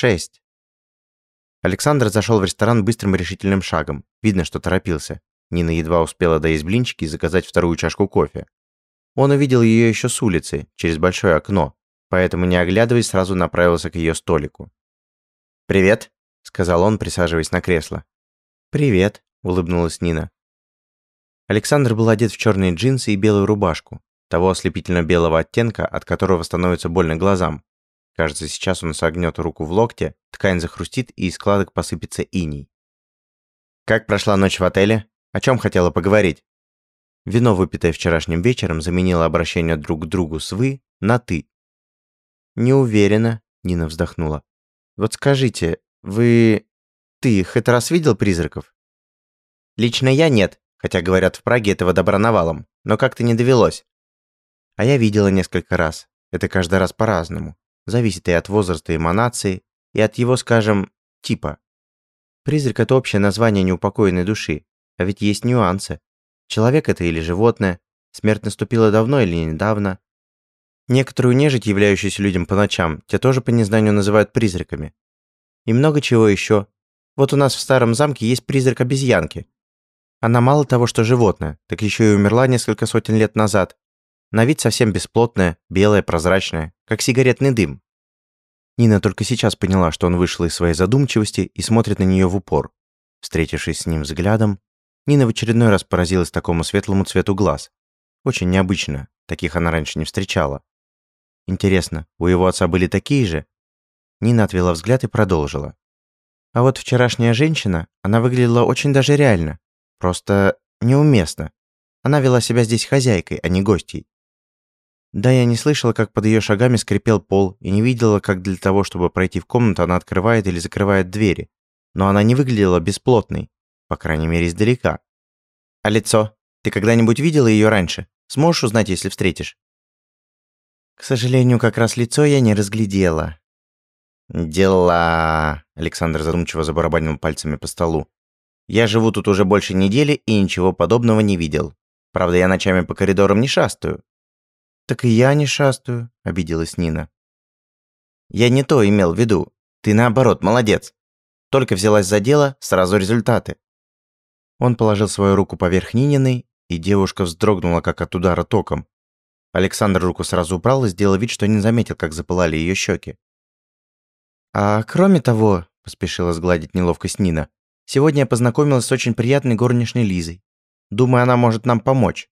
Шесть. Александр зашел в ресторан быстрым решительным шагом. Видно, что торопился. Нина едва успела доесть блинчики и заказать вторую чашку кофе. Он увидел ее еще с улицы, через большое окно, поэтому, не оглядываясь, сразу направился к ее столику. «Привет», — сказал он, присаживаясь на кресло. «Привет», — улыбнулась Нина. Александр был одет в черные джинсы и белую рубашку, того ослепительно-белого оттенка, от которого становится больно глазам. Кажется, сейчас он согнет руку в локте, ткань захрустит и из складок посыпется иней. «Как прошла ночь в отеле? О чем хотела поговорить?» Вино, выпитое вчерашним вечером, заменило обращение друг к другу с «вы» на «ты». «Не уверена», — Нина вздохнула. «Вот скажите, вы... ты хоть раз видел призраков?» «Лично я нет, хотя, говорят, в Праге этого добра навалом, но как-то не довелось». «А я видела несколько раз. Это каждый раз по-разному. Зависит и от возраста эманации, и от его, скажем, типа. Призрак – это общее название неупокоенной души, а ведь есть нюансы. Человек это или животное, смерть наступила давно или недавно. Некоторую нежить, являющуюся людям по ночам, те тоже по незнанию называют призраками. И много чего еще. Вот у нас в старом замке есть призрак обезьянки. Она мало того, что животное, так еще и умерла несколько сотен лет назад. На вид совсем бесплотная, белая, прозрачная, как сигаретный дым. Нина только сейчас поняла, что он вышел из своей задумчивости и смотрит на нее в упор. Встретившись с ним взглядом, Нина в очередной раз поразилась такому светлому цвету глаз. Очень необычно, таких она раньше не встречала. Интересно, у его отца были такие же? Нина отвела взгляд и продолжила. А вот вчерашняя женщина, она выглядела очень даже реально. Просто неуместно. Она вела себя здесь хозяйкой, а не гостьей. Да, я не слышала, как под ее шагами скрипел пол, и не видела, как для того, чтобы пройти в комнату, она открывает или закрывает двери. Но она не выглядела бесплотной. По крайней мере, издалека. А лицо? Ты когда-нибудь видела ее раньше? Сможешь узнать, если встретишь? К сожалению, как раз лицо я не разглядела. Дела... Александр задумчиво забарабанил пальцами по столу. Я живу тут уже больше недели и ничего подобного не видел. Правда, я ночами по коридорам не шастаю. Так и я не шастаю, обиделась Нина. Я не то имел в виду. Ты наоборот, молодец. Только взялась за дело, сразу результаты. Он положил свою руку поверх Нининой, и девушка вздрогнула, как от удара током. Александр руку сразу убрал и сделал вид, что не заметил, как запылали ее щеки. «А кроме того», – поспешила сгладить неловкость Нина, «сегодня я познакомилась с очень приятной горничной Лизой. Думаю, она может нам помочь».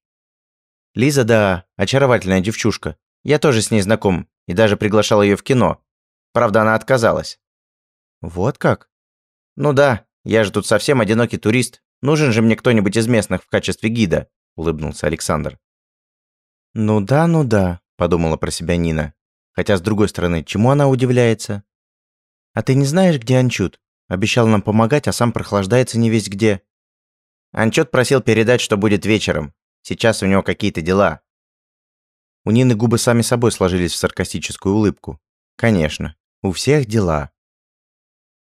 «Лиза, да, очаровательная девчушка. Я тоже с ней знаком и даже приглашал ее в кино. Правда, она отказалась». «Вот как?» «Ну да, я же тут совсем одинокий турист, Нужен же мне кто-нибудь из местных в качестве гида», – улыбнулся Александр. «Ну да, ну да», – подумала про себя Нина. Хотя, с другой стороны, чему она удивляется? «А ты не знаешь, где Анчут? Обещал нам помогать, а сам прохлаждается не весь где». Анчут просил передать, что будет вечером. Сейчас у него какие-то дела. У Нины губы сами собой сложились в саркастическую улыбку. Конечно, у всех дела.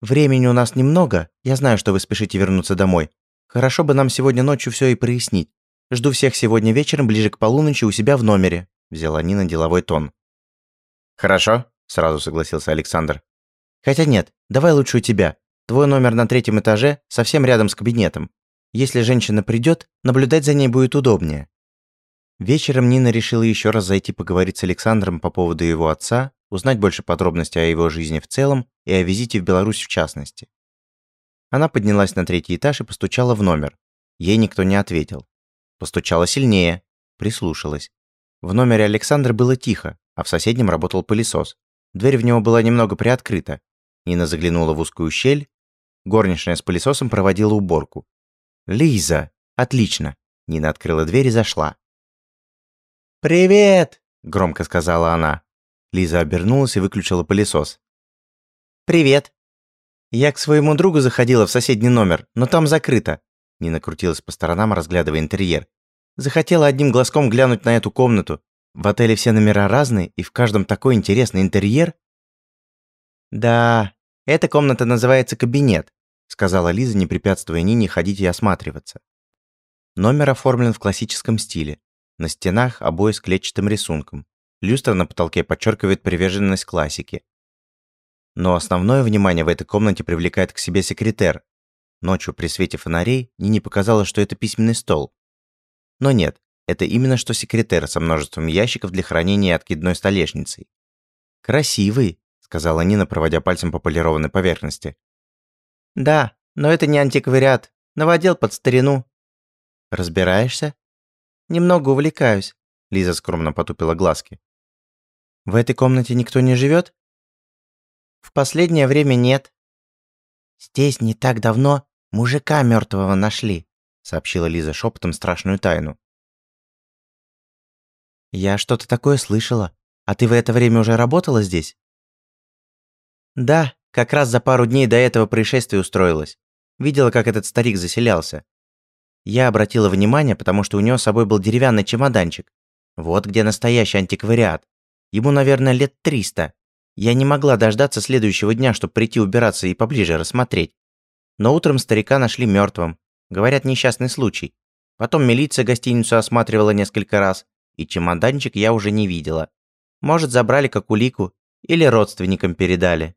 Времени у нас немного, я знаю, что вы спешите вернуться домой, Хорошо бы нам сегодня ночью все и прояснить. Жду всех сегодня вечером ближе к полуночи у себя в номере», – взяла Нина деловой тон. «Хорошо», – сразу согласился Александр. «Хотя нет, давай лучше у тебя. Твой номер на третьем этаже, совсем рядом с кабинетом. Если женщина придет, наблюдать за ней будет удобнее». Вечером Нина решила еще раз зайти поговорить с Александром по поводу его отца, узнать больше подробностей о его жизни в целом и о визите в Беларусь в частности. Она поднялась на третий этаж и постучала в номер. Ей никто не ответил. Постучала сильнее. Прислушалась. В номере Александра было тихо, а в соседнем работал пылесос. Дверь в него была немного приоткрыта. Нина заглянула в узкую щель. Горничная с пылесосом проводила уборку. «Лиза! Отлично!» Нина открыла дверь и зашла. «Привет!» – громко сказала она. Лиза обернулась и выключила пылесос. «Привет!» «Я к своему другу заходила в соседний номер, но там закрыто». Нина крутилась по сторонам, разглядывая интерьер. Захотела одним глазком глянуть на эту комнату. В отеле все номера разные, и в каждом такой интересный интерьер. «Да, эта комната называется кабинет», сказала Лиза, не препятствуя Нине ходить и осматриваться. Номер оформлен в классическом стиле. На стенах обои с клетчатым рисунком. Люстра на потолке подчеркивает приверженность классике. Но основное внимание в этой комнате привлекает к себе секретер. Ночью при свете фонарей Нине показалось, что это письменный стол. Но нет, это именно что секретер со множеством ящиков для хранения и откидной столешницей. «Красивый», — сказала Нина, проводя пальцем по полированной поверхности. «Да, но это не антиквариат. Новодел под старину». «Разбираешься?» «Немного увлекаюсь», — Лиза скромно потупила глазки. «В этой комнате никто не живет? «В последнее время нет». «Здесь не так давно мужика мертвого нашли», — сообщила Лиза шепотом страшную тайну. «Я что-то такое слышала. А ты в это время уже работала здесь?» «Да, как раз за пару дней до этого происшествия устроилась. Видела, как этот старик заселялся. Я обратила внимание, потому что у него с собой был деревянный чемоданчик. Вот где настоящий антиквариат. Ему, наверное, лет триста. Я не могла дождаться следующего дня, чтобы прийти убираться и поближе рассмотреть. Но утром старика нашли мертвым. Говорят, несчастный случай. Потом милиция гостиницу осматривала несколько раз, и чемоданчик я уже не видела. Может, забрали как улику или родственникам передали.